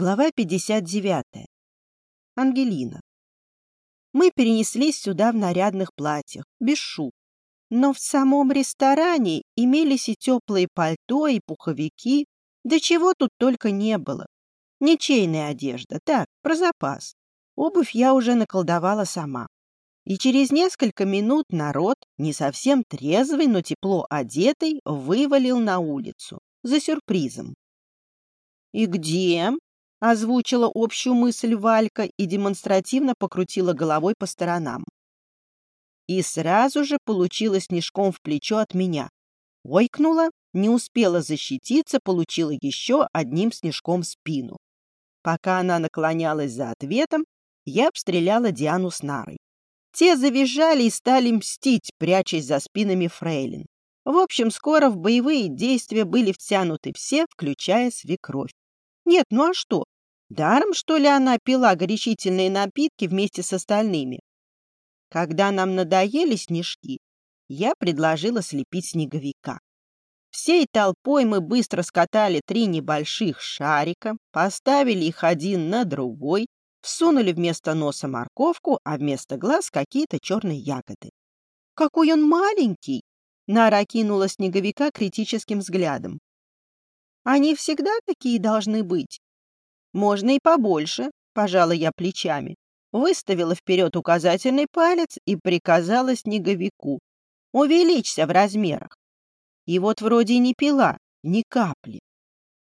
Глава 59. Ангелина. Мы перенеслись сюда в нарядных платьях, без шуб. Но в самом ресторане имелись и теплые пальто, и пуховики, да чего тут только не было. Ничейная одежда, так, про запас. Обувь я уже наколдовала сама. И через несколько минут народ, не совсем трезвый, но тепло одетый, вывалил на улицу за сюрпризом. «И где?» Озвучила общую мысль Валька и демонстративно покрутила головой по сторонам. И сразу же получила снежком в плечо от меня. Ойкнула, не успела защититься, получила еще одним снежком в спину. Пока она наклонялась за ответом, я обстреляла Диану с нарой. Те завизжали и стали мстить, прячась за спинами фрейлин. В общем, скоро в боевые действия были втянуты все, включая свекровь. Нет, ну а что? Даром, что ли, она пила горячительные напитки вместе с остальными? Когда нам надоели снежки, я предложила слепить снеговика. Всей толпой мы быстро скатали три небольших шарика, поставили их один на другой, всунули вместо носа морковку, а вместо глаз какие-то черные ягоды. «Какой он маленький!» Нара окинула снеговика критическим взглядом. «Они всегда такие должны быть?» «Можно и побольше», — пожала я плечами. Выставила вперед указательный палец и приказала снеговику. «Увеличься в размерах». И вот вроде не пила, ни капли.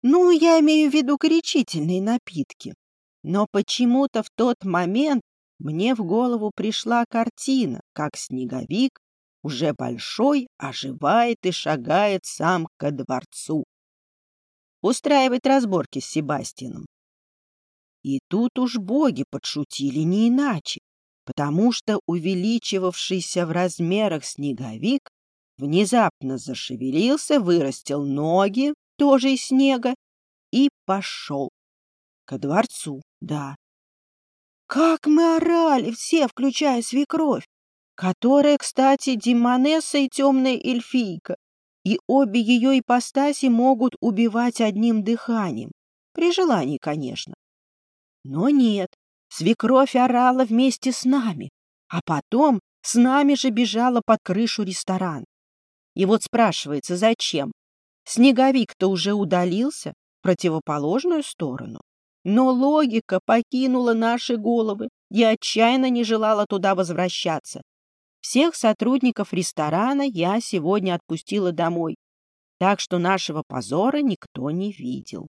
Ну, я имею в виду горячительные напитки. Но почему-то в тот момент мне в голову пришла картина, как снеговик, уже большой, оживает и шагает сам ко дворцу. Устраивать разборки с Себастьяном. И тут уж боги подшутили не иначе, потому что увеличивавшийся в размерах снеговик внезапно зашевелился, вырастил ноги, тоже из снега, и пошел. Ко дворцу, да. Как мы орали все, включая свекровь, которая, кстати, демонесса и темная эльфийка, и обе ее ипостаси могут убивать одним дыханием, при желании, конечно. Но нет, свекровь орала вместе с нами, а потом с нами же бежала под крышу ресторана. И вот спрашивается, зачем? Снеговик-то уже удалился в противоположную сторону. Но логика покинула наши головы и отчаянно не желала туда возвращаться. Всех сотрудников ресторана я сегодня отпустила домой, так что нашего позора никто не видел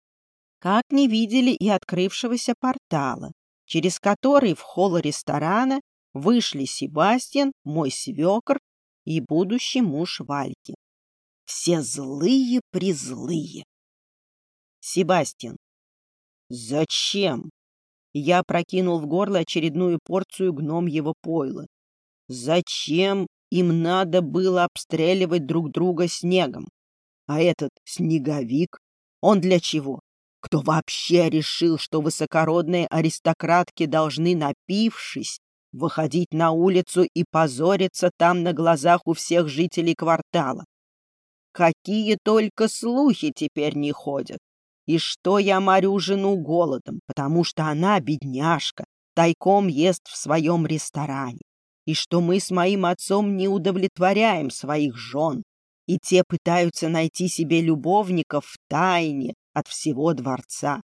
как не видели и открывшегося портала, через который в холл ресторана вышли Себастьян, мой свекр и будущий муж Вальки. Все злые-призлые. Себастьян. Зачем? Я прокинул в горло очередную порцию гном его пойла. Зачем им надо было обстреливать друг друга снегом? А этот снеговик, он для чего? Кто вообще решил, что высокородные аристократки должны, напившись, выходить на улицу и позориться там на глазах у всех жителей квартала? Какие только слухи теперь не ходят. И что я морю жену голодом, потому что она, бедняжка, тайком ест в своем ресторане. И что мы с моим отцом не удовлетворяем своих жен, и те пытаются найти себе любовников в тайне, от всего дворца.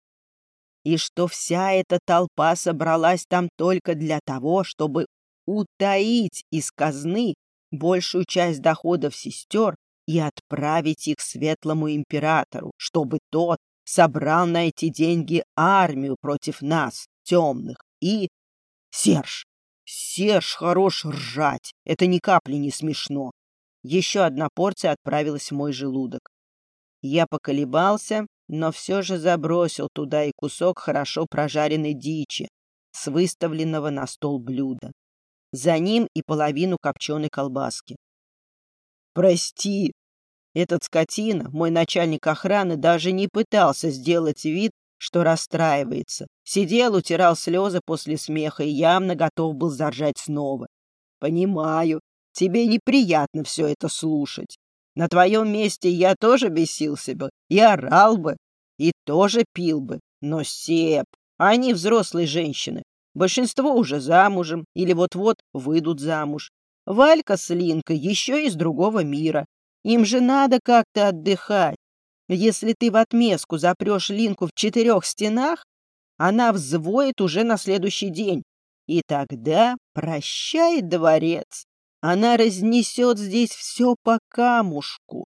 И что вся эта толпа собралась там только для того, чтобы утаить из казны большую часть доходов сестер и отправить их светлому императору, чтобы тот собрал на эти деньги армию против нас, темных, и... Серж! Серж хорош ржать, это ни капли не смешно. Еще одна порция отправилась в мой желудок. Я поколебался, но все же забросил туда и кусок хорошо прожаренной дичи с выставленного на стол блюда. За ним и половину копченой колбаски. «Прости!» Этот скотина, мой начальник охраны, даже не пытался сделать вид, что расстраивается. Сидел, утирал слезы после смеха и явно готов был заржать снова. «Понимаю, тебе неприятно все это слушать. На твоем месте я тоже бесился бы и орал бы, и тоже пил бы, Но Сеп, они взрослые женщины. Большинство уже замужем или вот-вот выйдут замуж. Валька с Линкой еще из другого мира. Им же надо как-то отдыхать. Если ты в отместку запрешь Линку в четырех стенах, она взвоет уже на следующий день. И тогда прощай, дворец. Она разнесет здесь все по камушку.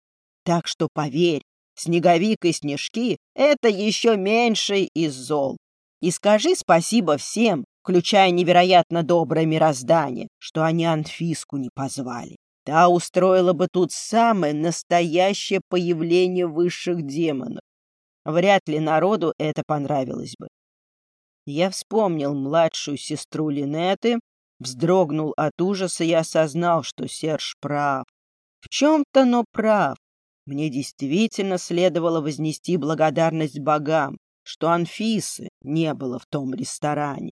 Так что поверь, Снеговик и Снежки — это еще меньший из зол. И скажи спасибо всем, включая невероятно доброе мироздание, что они Анфиску не позвали. Та устроила бы тут самое настоящее появление высших демонов. Вряд ли народу это понравилось бы. Я вспомнил младшую сестру Линеты, вздрогнул от ужаса и осознал, что Серж прав. В чем-то, но прав. Мне действительно следовало вознести благодарность богам, что Анфисы не было в том ресторане.